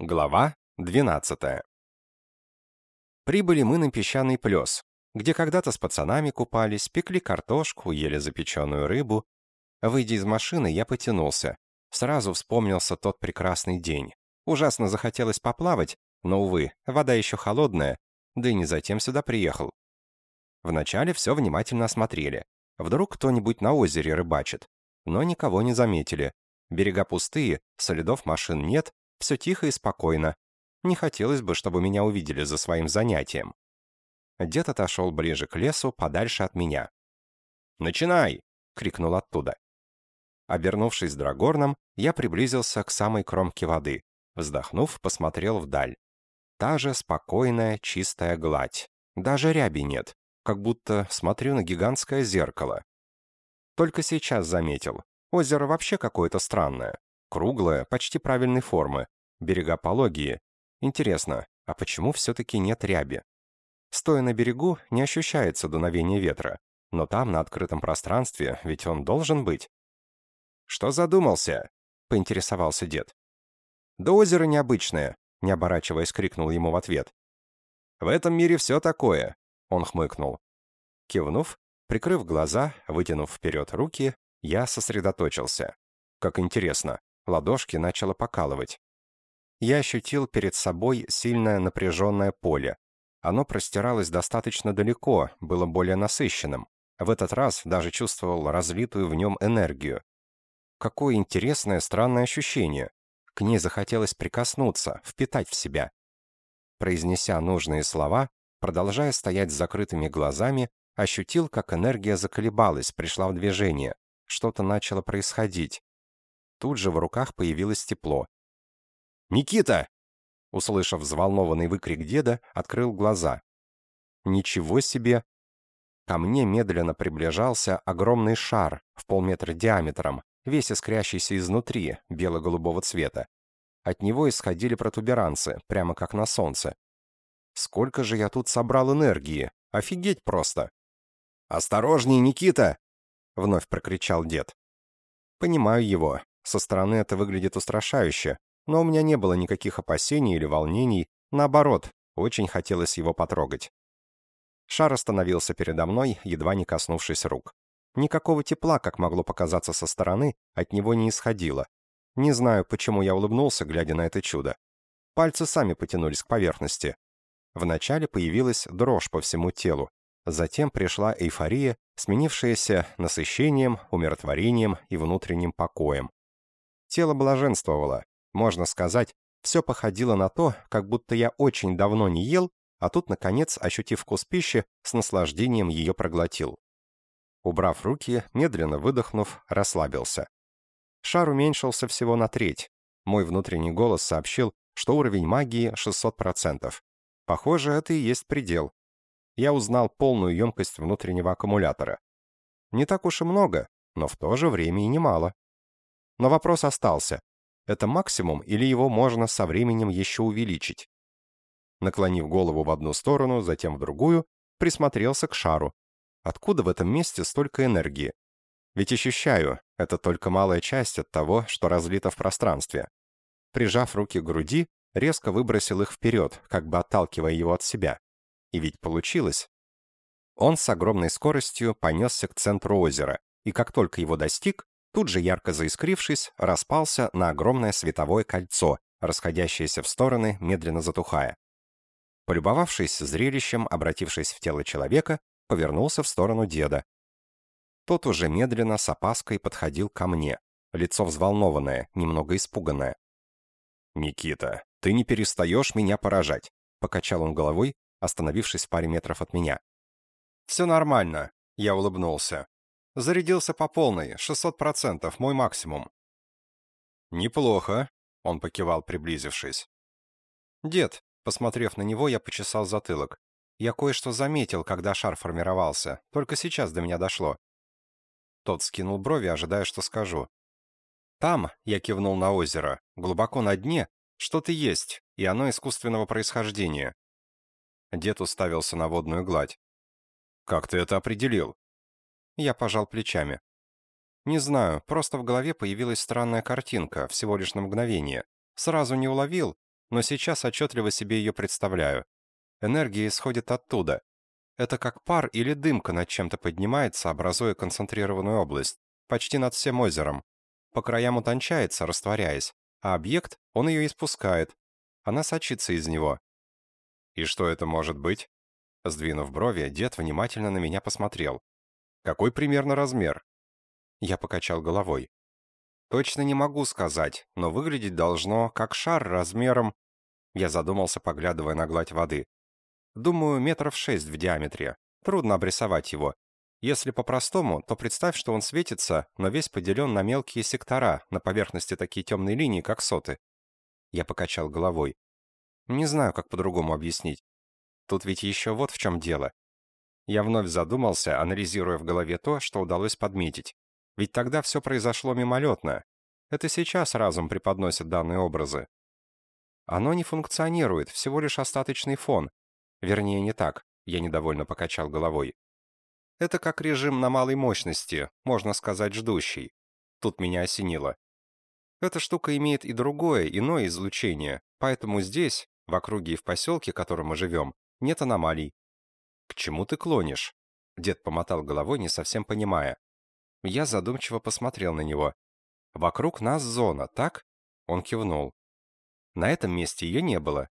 Глава 12. Прибыли мы на песчаный плес, где когда-то с пацанами купались, пекли картошку, ели запеченную рыбу. Выйдя из машины, я потянулся. Сразу вспомнился тот прекрасный день. Ужасно захотелось поплавать, но, увы, вода еще холодная, да и не затем сюда приехал. Вначале все внимательно осмотрели. Вдруг кто-нибудь на озере рыбачит. Но никого не заметили. Берега пустые, следов машин нет, все тихо и спокойно. Не хотелось бы, чтобы меня увидели за своим занятием. Дед отошел ближе к лесу, подальше от меня. «Начинай!» — крикнул оттуда. Обернувшись драгорном, я приблизился к самой кромке воды. Вздохнув, посмотрел вдаль. Та же спокойная, чистая гладь. Даже ряби нет, как будто смотрю на гигантское зеркало. Только сейчас заметил. Озеро вообще какое-то странное. Круглая, почти правильной формы. Берега пологие. Интересно, а почему все-таки нет ряби? Стоя на берегу, не ощущается дуновение ветра. Но там, на открытом пространстве, ведь он должен быть. «Что задумался?» — поинтересовался дед. «Да озеро необычное», — не оборачиваясь, крикнул ему в ответ. «В этом мире все такое», — он хмыкнул. Кивнув, прикрыв глаза, вытянув вперед руки, я сосредоточился. Как интересно, ладошки начало покалывать. Я ощутил перед собой сильное напряженное поле. Оно простиралось достаточно далеко, было более насыщенным. В этот раз даже чувствовал разлитую в нем энергию. Какое интересное, странное ощущение. К ней захотелось прикоснуться, впитать в себя. Произнеся нужные слова, продолжая стоять с закрытыми глазами, ощутил, как энергия заколебалась, пришла в движение. Что-то начало происходить. Тут же в руках появилось тепло. «Никита!» Услышав взволнованный выкрик деда, открыл глаза. «Ничего себе!» Ко мне медленно приближался огромный шар в полметра диаметром, весь искрящийся изнутри, бело-голубого цвета. От него исходили протуберанцы, прямо как на солнце. Сколько же я тут собрал энергии! Офигеть просто! «Осторожней, Никита!» — вновь прокричал дед. Понимаю его. Со стороны это выглядит устрашающе, но у меня не было никаких опасений или волнений, наоборот, очень хотелось его потрогать. Шар остановился передо мной, едва не коснувшись рук. Никакого тепла, как могло показаться со стороны, от него не исходило. Не знаю, почему я улыбнулся, глядя на это чудо. Пальцы сами потянулись к поверхности. Вначале появилась дрожь по всему телу. Затем пришла эйфория, сменившаяся насыщением, умиротворением и внутренним покоем. Тело блаженствовало. Можно сказать, все походило на то, как будто я очень давно не ел, а тут, наконец, ощутив вкус пищи, с наслаждением ее проглотил. Убрав руки, медленно выдохнув, расслабился. Шар уменьшился всего на треть. Мой внутренний голос сообщил, что уровень магии 600%. Похоже, это и есть предел. Я узнал полную емкость внутреннего аккумулятора. Не так уж и много, но в то же время и немало. Но вопрос остался. Это максимум или его можно со временем еще увеличить? Наклонив голову в одну сторону, затем в другую, присмотрелся к шару. Откуда в этом месте столько энергии? Ведь ощущаю, это только малая часть от того, что разлито в пространстве. Прижав руки к груди, резко выбросил их вперед, как бы отталкивая его от себя. И ведь получилось. Он с огромной скоростью понесся к центру озера, и как только его достиг, тут же ярко заискрившись, распался на огромное световое кольцо, расходящееся в стороны, медленно затухая. Полюбовавшись зрелищем, обратившись в тело человека, повернулся в сторону деда. Тот уже медленно, с опаской подходил ко мне, лицо взволнованное, немного испуганное. «Никита, ты не перестаешь меня поражать», — покачал он головой, остановившись в паре метров от меня. «Все нормально», — я улыбнулся. Зарядился по полной, 600%, мой максимум. «Неплохо», — он покивал, приблизившись. «Дед», посмотрев на него, я почесал затылок. Я кое-что заметил, когда шар формировался, только сейчас до меня дошло. Тот скинул брови, ожидая, что скажу. «Там», — я кивнул на озеро, — «глубоко на дне, что-то есть, и оно искусственного происхождения». Дед уставился на водную гладь. «Как ты это определил?» Я пожал плечами. Не знаю, просто в голове появилась странная картинка, всего лишь на мгновение. Сразу не уловил, но сейчас отчетливо себе ее представляю. Энергия исходит оттуда. Это как пар или дымка над чем-то поднимается, образуя концентрированную область, почти над всем озером. По краям утончается, растворяясь, а объект, он ее испускает. Она сочится из него. «И что это может быть?» Сдвинув брови, дед внимательно на меня посмотрел. «Какой примерно размер?» Я покачал головой. «Точно не могу сказать, но выглядеть должно, как шар размером...» Я задумался, поглядывая на гладь воды. «Думаю, метров шесть в диаметре. Трудно обрисовать его. Если по-простому, то представь, что он светится, но весь поделен на мелкие сектора, на поверхности такие темные линии, как соты». Я покачал головой. «Не знаю, как по-другому объяснить. Тут ведь еще вот в чем дело. Я вновь задумался, анализируя в голове то, что удалось подметить. Ведь тогда все произошло мимолетно. Это сейчас разум преподносит данные образы. Оно не функционирует, всего лишь остаточный фон. Вернее, не так. Я недовольно покачал головой. Это как режим на малой мощности, можно сказать, ждущий. Тут меня осенило. Эта штука имеет и другое, иное излучение, поэтому здесь, в округе и в поселке, в котором мы живем, нет аномалий. К чему ты клонишь? Дед помотал головой, не совсем понимая. Я задумчиво посмотрел на него. «Вокруг нас зона, так?» Он кивнул. «На этом месте ее не было».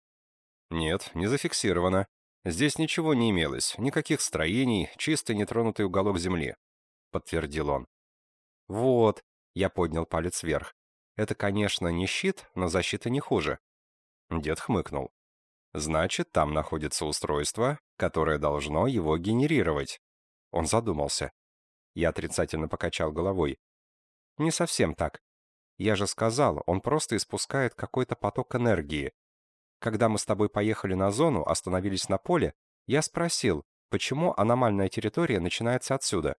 «Нет, не зафиксировано. Здесь ничего не имелось, никаких строений, чистый нетронутый уголок земли», — подтвердил он. «Вот», — я поднял палец вверх. «Это, конечно, не щит, но защита не хуже». Дед хмыкнул. «Значит, там находится устройство, которое должно его генерировать». Он задумался. Я отрицательно покачал головой. Не совсем так. Я же сказал, он просто испускает какой-то поток энергии. Когда мы с тобой поехали на зону, остановились на поле, я спросил, почему аномальная территория начинается отсюда.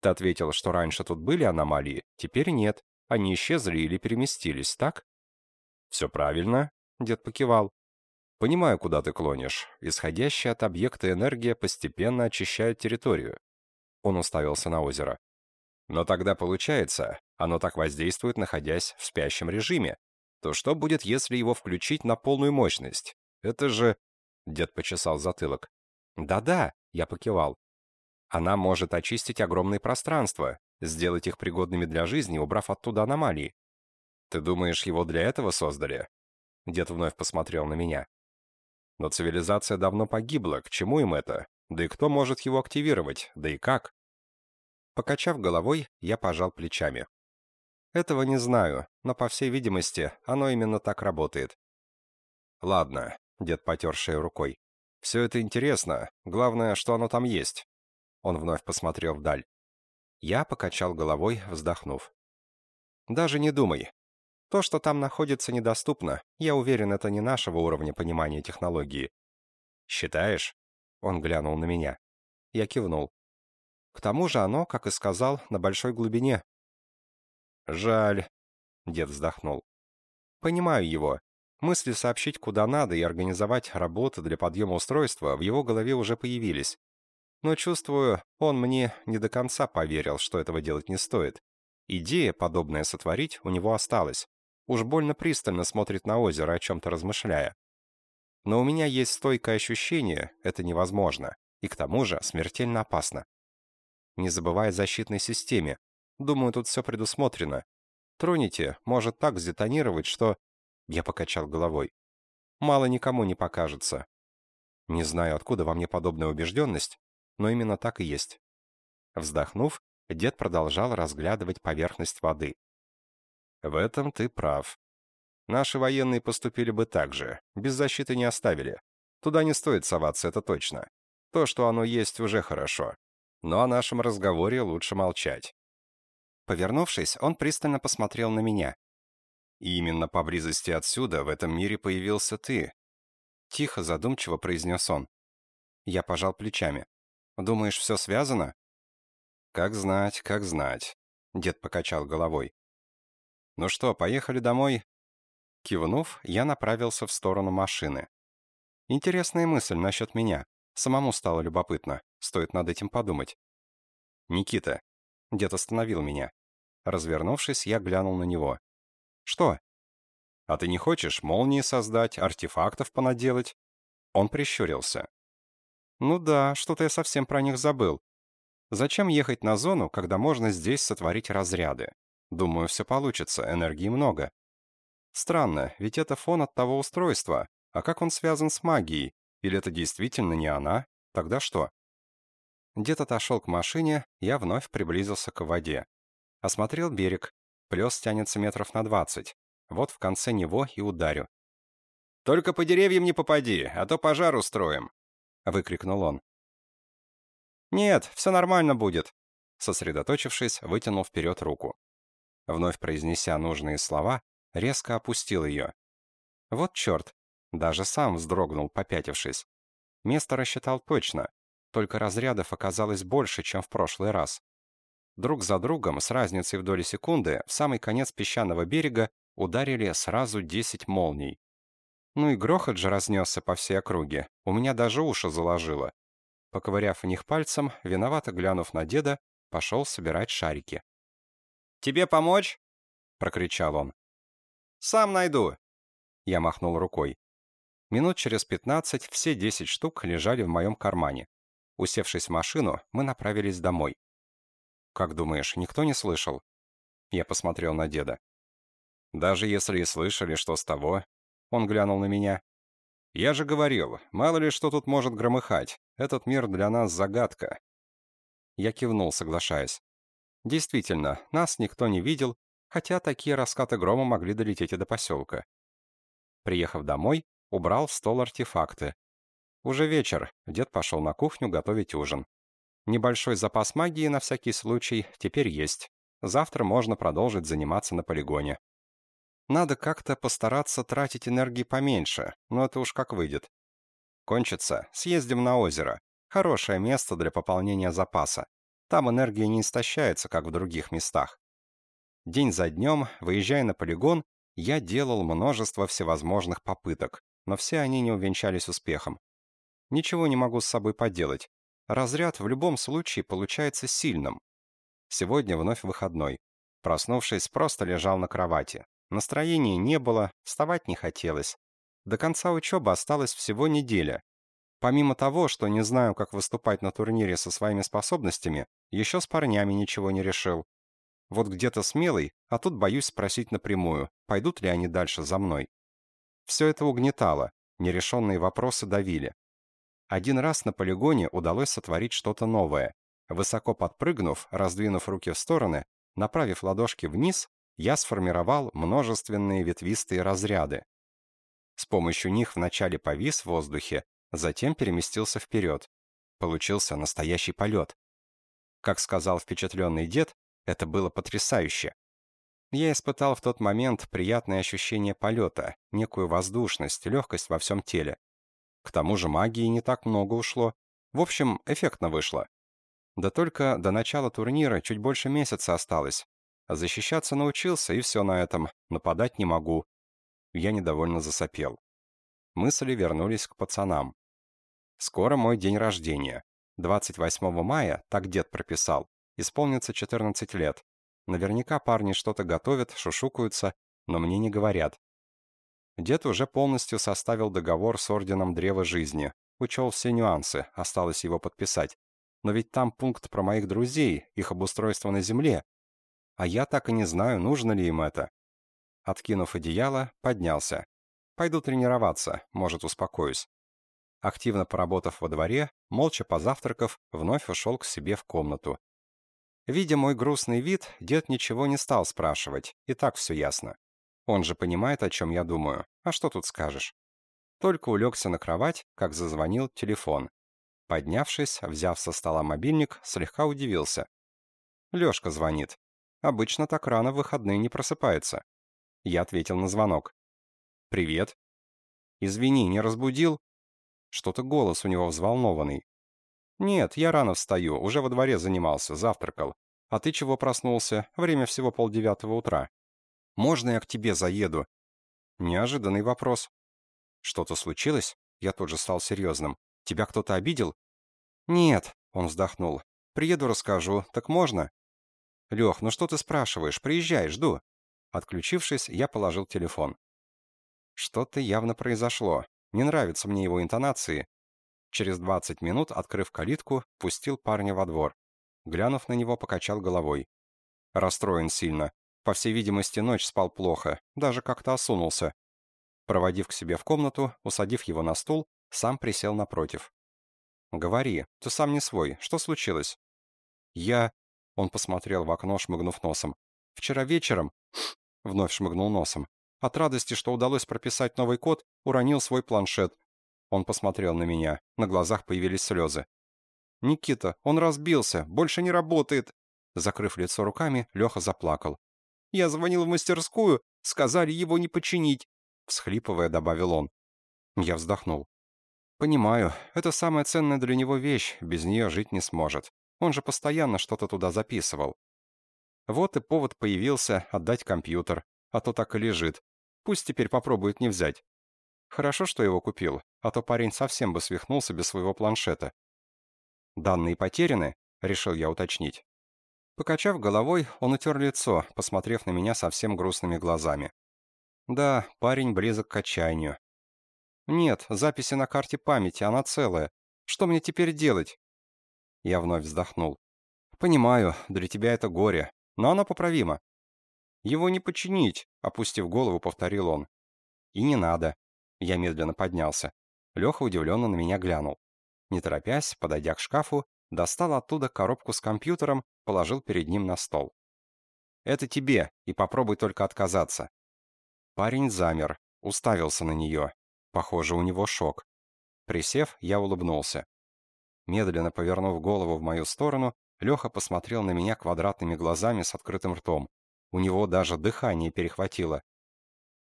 Ты ответил, что раньше тут были аномалии, теперь нет. Они исчезли или переместились, так? Все правильно, дед покивал. Понимаю, куда ты клонишь. Исходящая от объекта энергия постепенно очищает территорию. Он уставился на озеро. Но тогда получается, оно так воздействует, находясь в спящем режиме. То что будет, если его включить на полную мощность? Это же... Дед почесал затылок. Да-да, я покивал. Она может очистить огромные пространства, сделать их пригодными для жизни, убрав оттуда аномалии. Ты думаешь, его для этого создали? Дед вновь посмотрел на меня. Но цивилизация давно погибла, к чему им это? Да и кто может его активировать? Да и как? Покачав головой, я пожал плечами. Этого не знаю, но, по всей видимости, оно именно так работает. Ладно, дед потер шею рукой. Все это интересно, главное, что оно там есть. Он вновь посмотрел вдаль. Я покачал головой, вздохнув. Даже не думай. То, что там находится, недоступно. Я уверен, это не нашего уровня понимания технологии. Считаешь? Он глянул на меня. Я кивнул. К тому же оно, как и сказал, на большой глубине. «Жаль», — дед вздохнул. «Понимаю его. Мысли сообщить куда надо и организовать работу для подъема устройства в его голове уже появились. Но чувствую, он мне не до конца поверил, что этого делать не стоит. Идея, подобная сотворить, у него осталась. Уж больно пристально смотрит на озеро, о чем-то размышляя. Но у меня есть стойкое ощущение, это невозможно, и к тому же смертельно опасно. Не забывая о защитной системе. Думаю, тут все предусмотрено. Троните, может так сдетонировать, что... Я покачал головой. Мало никому не покажется. Не знаю, откуда во мне подобная убежденность, но именно так и есть. Вздохнув, дед продолжал разглядывать поверхность воды. В этом ты прав. Наши военные поступили бы так же, без защиты не оставили. Туда не стоит соваться, это точно. То, что оно есть, уже хорошо. Но о нашем разговоре лучше молчать. Повернувшись, он пристально посмотрел на меня. И именно поблизости отсюда в этом мире появился ты. Тихо, задумчиво произнес он. Я пожал плечами. Думаешь, все связано? Как знать, как знать. Дед покачал головой. Ну что, поехали домой? Кивнув, я направился в сторону машины. Интересная мысль насчет меня. Самому стало любопытно. Стоит над этим подумать. «Никита!» Дед остановил меня. Развернувшись, я глянул на него. «Что?» А ты не хочешь молнии создать, артефактов понаделать?» Он прищурился. «Ну да, что-то я совсем про них забыл. Зачем ехать на зону, когда можно здесь сотворить разряды? Думаю, все получится, энергии много. Странно, ведь это фон от того устройства. А как он связан с магией? Или это действительно не она? Тогда что? Дед отошел к машине, я вновь приблизился к воде. Осмотрел берег. Плес тянется метров на двадцать. Вот в конце него и ударю. «Только по деревьям не попади, а то пожар устроим!» — выкрикнул он. «Нет, все нормально будет», — сосредоточившись, вытянул вперед руку. Вновь произнеся нужные слова, резко опустил ее. Вот черт, даже сам вздрогнул, попятившись. Место рассчитал точно, только разрядов оказалось больше, чем в прошлый раз. Друг за другом, с разницей в доли секунды, в самый конец песчаного берега ударили сразу десять молний. Ну и грохот же разнесся по всей округе, у меня даже уши заложило. Поковыряв в них пальцем, виновато глянув на деда, пошел собирать шарики. «Тебе помочь?» — прокричал он. «Сам найду!» Я махнул рукой. Минут через пятнадцать все десять штук лежали в моем кармане. Усевшись в машину, мы направились домой. «Как думаешь, никто не слышал?» Я посмотрел на деда. «Даже если и слышали, что с того...» Он глянул на меня. «Я же говорил, мало ли что тут может громыхать. Этот мир для нас загадка». Я кивнул, соглашаясь. Действительно, нас никто не видел, хотя такие раскаты грома могли долететь и до поселка. Приехав домой, убрал в стол артефакты. Уже вечер, дед пошел на кухню готовить ужин. Небольшой запас магии на всякий случай теперь есть. Завтра можно продолжить заниматься на полигоне. Надо как-то постараться тратить энергии поменьше, но это уж как выйдет. Кончится, съездим на озеро. Хорошее место для пополнения запаса. Там энергия не истощается, как в других местах. День за днем, выезжая на полигон, я делал множество всевозможных попыток, но все они не увенчались успехом. Ничего не могу с собой поделать. Разряд в любом случае получается сильным. Сегодня вновь выходной. Проснувшись, просто лежал на кровати. Настроения не было, вставать не хотелось. До конца учебы осталось всего неделя. Помимо того, что не знаю, как выступать на турнире со своими способностями, еще с парнями ничего не решил. Вот где-то смелый, а тут боюсь спросить напрямую, пойдут ли они дальше за мной. Все это угнетало, нерешенные вопросы давили. Один раз на полигоне удалось сотворить что-то новое. Высоко подпрыгнув, раздвинув руки в стороны, направив ладошки вниз, я сформировал множественные ветвистые разряды. С помощью них вначале повис в воздухе, затем переместился вперед. Получился настоящий полет. Как сказал впечатленный дед, это было потрясающе. Я испытал в тот момент приятное ощущение полета, некую воздушность, легкость во всем теле. К тому же магии не так много ушло. В общем, эффектно вышло. Да только до начала турнира чуть больше месяца осталось, Защищаться научился, и все на этом. Нападать не могу. Я недовольно засопел. Мысли вернулись к пацанам. Скоро мой день рождения. 28 мая, так дед прописал, исполнится 14 лет. Наверняка парни что-то готовят, шушукаются, но мне не говорят. Дед уже полностью составил договор с Орденом Древа Жизни, учел все нюансы, осталось его подписать. Но ведь там пункт про моих друзей, их обустройство на Земле, а я так и не знаю, нужно ли им это. Откинув одеяло, поднялся. Пойду тренироваться, может, успокоюсь. Активно поработав во дворе, молча позавтракав, вновь ушел к себе в комнату. Видя мой грустный вид, дед ничего не стал спрашивать, и так все ясно. Он же понимает, о чем я думаю, а что тут скажешь? Только улегся на кровать, как зазвонил телефон. Поднявшись, взяв со стола мобильник, слегка удивился. Лешка звонит. Обычно так рано в выходные не просыпается. Я ответил на звонок. «Привет». «Извини, не разбудил?» Что-то голос у него взволнованный. «Нет, я рано встаю, уже во дворе занимался, завтракал. А ты чего проснулся? Время всего полдевятого утра. Можно я к тебе заеду?» Неожиданный вопрос. «Что-то случилось?» Я тут же стал серьезным. «Тебя кто-то обидел?» «Нет», — он вздохнул. «Приеду, расскажу. Так можно?» «Лех, ну что ты спрашиваешь? Приезжай, жду». Отключившись, я положил телефон. Что-то явно произошло. Не нравятся мне его интонации. Через 20 минут, открыв калитку, пустил парня во двор. Глянув на него, покачал головой. Расстроен сильно. По всей видимости, ночь спал плохо, даже как-то осунулся. Проводив к себе в комнату, усадив его на стул, сам присел напротив. «Говори, ты сам не свой. Что случилось?» «Я...» — он посмотрел в окно, шмыгнув носом. «Вчера вечером...» — вновь шмыгнул носом. От радости, что удалось прописать новый код, уронил свой планшет. Он посмотрел на меня. На глазах появились слезы. «Никита, он разбился, больше не работает!» Закрыв лицо руками, Леха заплакал. «Я звонил в мастерскую, сказали его не починить!» Всхлипывая, добавил он. Я вздохнул. «Понимаю, это самая ценная для него вещь, без нее жить не сможет. Он же постоянно что-то туда записывал. Вот и повод появился отдать компьютер, а то так и лежит. Пусть теперь попробует не взять. Хорошо, что его купил, а то парень совсем бы свихнулся без своего планшета. «Данные потеряны?» — решил я уточнить. Покачав головой, он утер лицо, посмотрев на меня совсем грустными глазами. «Да, парень близок к отчаянию. Нет, записи на карте памяти, она целая. Что мне теперь делать?» Я вновь вздохнул. «Понимаю, для тебя это горе, но оно поправимо». «Его не починить», — опустив голову, повторил он. «И не надо». Я медленно поднялся. Леха удивленно на меня глянул. Не торопясь, подойдя к шкафу, достал оттуда коробку с компьютером, положил перед ним на стол. «Это тебе, и попробуй только отказаться». Парень замер, уставился на нее. Похоже, у него шок. Присев, я улыбнулся. Медленно повернув голову в мою сторону, Леха посмотрел на меня квадратными глазами с открытым ртом. У него даже дыхание перехватило.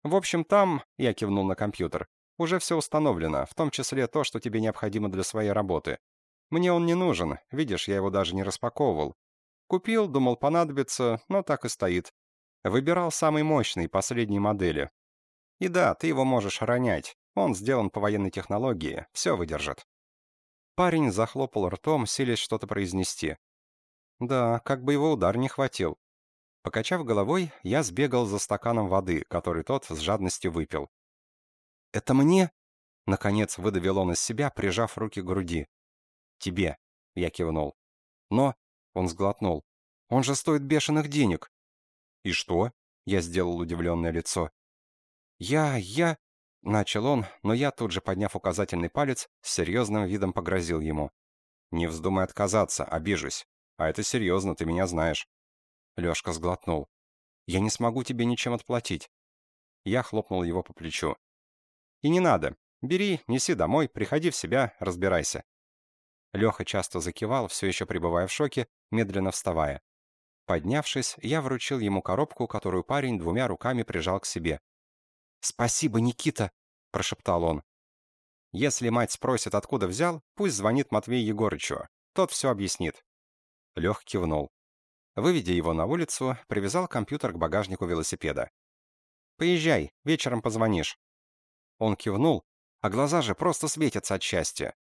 «В общем, там...» — я кивнул на компьютер. «Уже все установлено, в том числе то, что тебе необходимо для своей работы. Мне он не нужен, видишь, я его даже не распаковывал. Купил, думал понадобится, но так и стоит. Выбирал самый мощный, последней модели. И да, ты его можешь ронять. Он сделан по военной технологии, все выдержит. Парень захлопал ртом, силясь что-то произнести. Да, как бы его удар не хватил. Покачав головой, я сбегал за стаканом воды, который тот с жадностью выпил. «Это мне?» — наконец выдавил он из себя, прижав руки к груди. «Тебе», — я кивнул. «Но...» — он сглотнул. «Он же стоит бешеных денег». «И что?» — я сделал удивленное лицо. «Я... я...» Начал он, но я, тут же подняв указательный палец, с серьезным видом погрозил ему. «Не вздумай отказаться, обижусь. А это серьезно, ты меня знаешь». Лешка сглотнул. «Я не смогу тебе ничем отплатить». Я хлопнул его по плечу. «И не надо. Бери, неси домой, приходи в себя, разбирайся». Леха часто закивал, все еще пребывая в шоке, медленно вставая. Поднявшись, я вручил ему коробку, которую парень двумя руками прижал к себе. «Спасибо, Никита!» – прошептал он. «Если мать спросит, откуда взял, пусть звонит Матвею Егорычу. Тот все объяснит». Лех кивнул. Выведя его на улицу, привязал компьютер к багажнику велосипеда. «Поезжай, вечером позвонишь». Он кивнул, а глаза же просто светятся от счастья.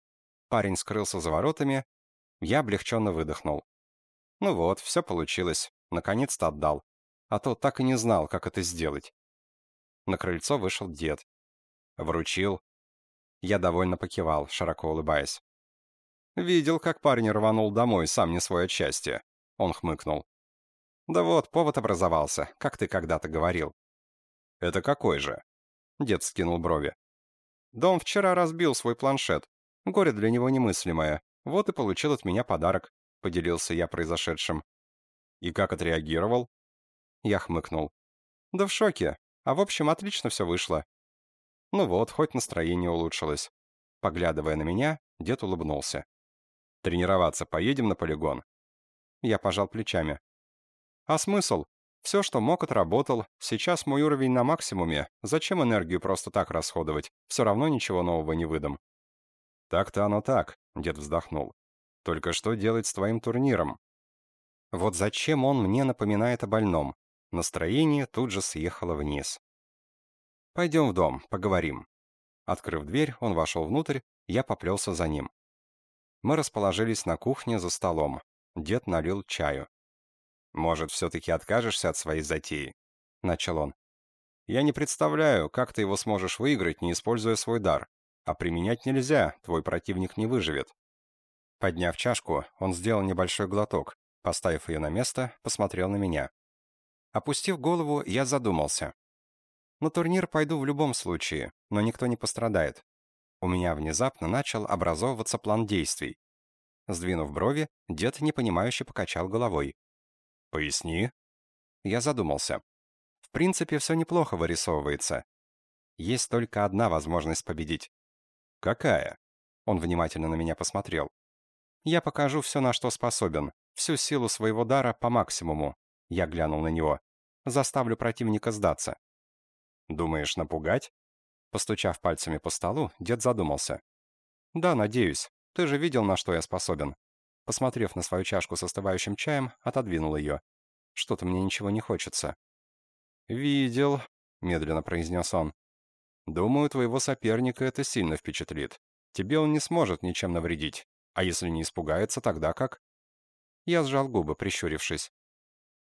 Парень скрылся за воротами, я облегченно выдохнул. Ну вот, все получилось, наконец-то отдал. А то так и не знал, как это сделать. На крыльцо вышел дед. Вручил. Я довольно покивал, широко улыбаясь. Видел, как парень рванул домой, сам не свое счастье. Он хмыкнул. Да вот, повод образовался, как ты когда-то говорил. Это какой же? Дед скинул брови. Да он вчера разбил свой планшет. Горе для него немыслимое. Вот и получил от меня подарок, поделился я произошедшим. И как отреагировал? Я хмыкнул. Да в шоке. А в общем, отлично все вышло. Ну вот, хоть настроение улучшилось. Поглядывая на меня, дед улыбнулся. «Тренироваться поедем на полигон?» Я пожал плечами. «А смысл? Все, что мог, отработал. Сейчас мой уровень на максимуме. Зачем энергию просто так расходовать? Все равно ничего нового не выдам». «Так-то оно так», — дед вздохнул. «Только что делать с твоим турниром?» Вот зачем он мне напоминает о больном? Настроение тут же съехало вниз. «Пойдем в дом, поговорим». Открыв дверь, он вошел внутрь, я поплелся за ним. Мы расположились на кухне за столом. Дед налил чаю. «Может, все-таки откажешься от своей затеи?» — начал он. Я не представляю, как ты его сможешь выиграть, не используя свой дар. А применять нельзя, твой противник не выживет». Подняв чашку, он сделал небольшой глоток, поставив ее на место, посмотрел на меня. Опустив голову, я задумался. На турнир пойду в любом случае, но никто не пострадает. У меня внезапно начал образовываться план действий. Сдвинув брови, дед непонимающе покачал головой. «Поясни». Я задумался. В принципе, все неплохо вырисовывается. Есть только одна возможность победить. «Какая?» Он внимательно на меня посмотрел. «Я покажу все, на что способен, всю силу своего дара по максимуму». Я глянул на него. «Заставлю противника сдаться». «Думаешь, напугать?» Постучав пальцами по столу, дед задумался. «Да, надеюсь. Ты же видел, на что я способен». Посмотрев на свою чашку с остывающим чаем, отодвинул ее. «Что-то мне ничего не хочется». «Видел», — медленно произнес он. Думаю, твоего соперника это сильно впечатлит. Тебе он не сможет ничем навредить. А если не испугается, тогда как? Я сжал губы, прищурившись.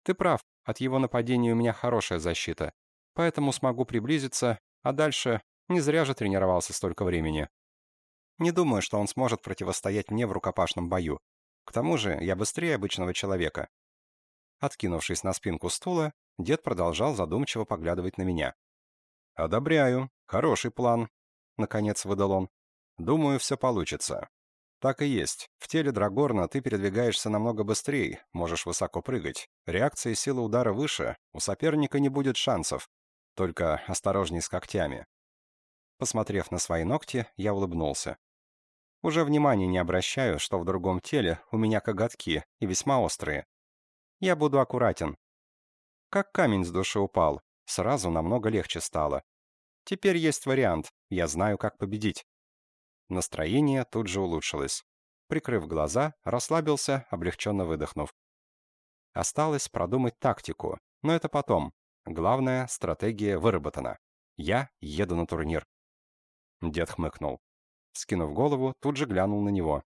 Ты прав, от его нападения у меня хорошая защита. Поэтому смогу приблизиться, а дальше не зря же тренировался столько времени. Не думаю, что он сможет противостоять мне в рукопашном бою. К тому же я быстрее обычного человека. Откинувшись на спинку стула, дед продолжал задумчиво поглядывать на меня. «Одобряю. Хороший план», — наконец выдал он. «Думаю, все получится». «Так и есть. В теле Драгорна ты передвигаешься намного быстрее, можешь высоко прыгать. Реакция и сила удара выше, у соперника не будет шансов. Только осторожней с когтями». Посмотрев на свои ногти, я улыбнулся. Уже внимания не обращаю, что в другом теле у меня коготки, и весьма острые. Я буду аккуратен. Как камень с души упал, Сразу намного легче стало. Теперь есть вариант, я знаю, как победить. Настроение тут же улучшилось. Прикрыв глаза, расслабился, облегченно выдохнув. Осталось продумать тактику, но это потом. Главное, стратегия выработана. Я еду на турнир. Дед хмыкнул. Скинув голову, тут же глянул на него.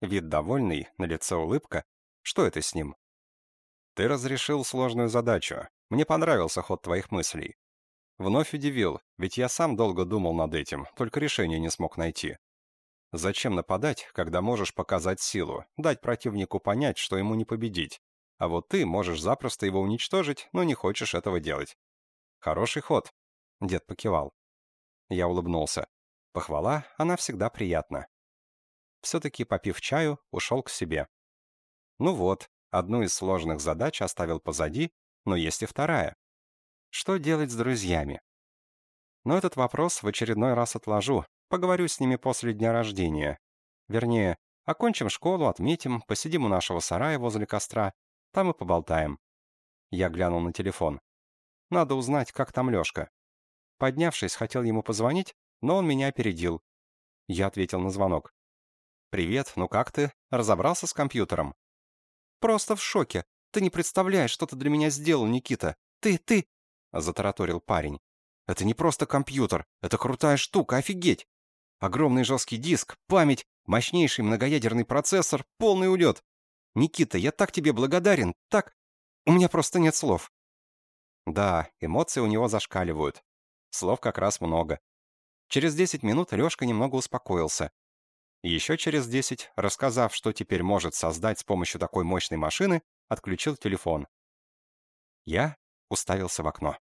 Вид довольный, на лице улыбка. Что это с ним? Ты разрешил сложную задачу. Мне понравился ход твоих мыслей. Вновь удивил, ведь я сам долго думал над этим, только решения не смог найти. Зачем нападать, когда можешь показать силу, дать противнику понять, что ему не победить? А вот ты можешь запросто его уничтожить, но не хочешь этого делать. Хороший ход. Дед покивал. Я улыбнулся. Похвала, она всегда приятна. Все-таки, попив чаю, ушел к себе. Ну вот, одну из сложных задач оставил позади но есть и вторая. Что делать с друзьями? Но этот вопрос в очередной раз отложу, поговорю с ними после дня рождения. Вернее, окончим школу, отметим, посидим у нашего сарая возле костра, там и поболтаем. Я глянул на телефон. Надо узнать, как там Лёшка. Поднявшись, хотел ему позвонить, но он меня опередил. Я ответил на звонок. «Привет, ну как ты? Разобрался с компьютером?» «Просто в шоке. Ты не представляешь, что ты для меня сделал, Никита. Ты, ты...» — затараторил парень. «Это не просто компьютер. Это крутая штука, офигеть! Огромный жесткий диск, память, мощнейший многоядерный процессор, полный улет. Никита, я так тебе благодарен, так... У меня просто нет слов». Да, эмоции у него зашкаливают. Слов как раз много. Через 10 минут Лёшка немного успокоился. Еще через 10, рассказав, что теперь может создать с помощью такой мощной машины, отключил телефон. Я уставился в окно.